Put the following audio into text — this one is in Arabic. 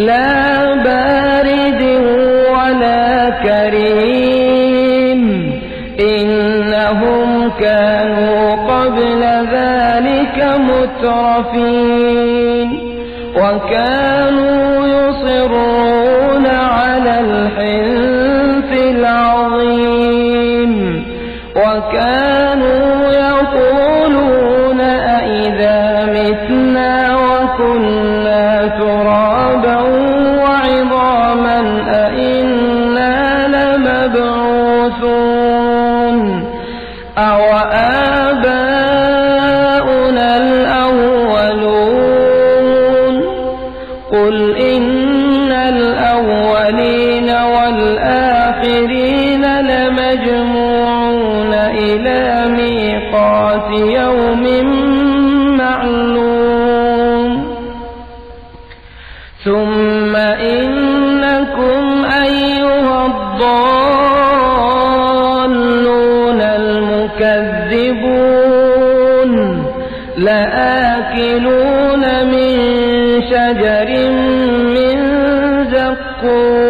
لا بارد ولا كريم. إنهم كانوا قبل ذلك مترفين. وكانوا يصرون لمبعوثون أو آباؤنا الأولون قل إن الأولين والآخرين لمجموعون إلى ميقات يوم لآكلون من شجر من زقوم.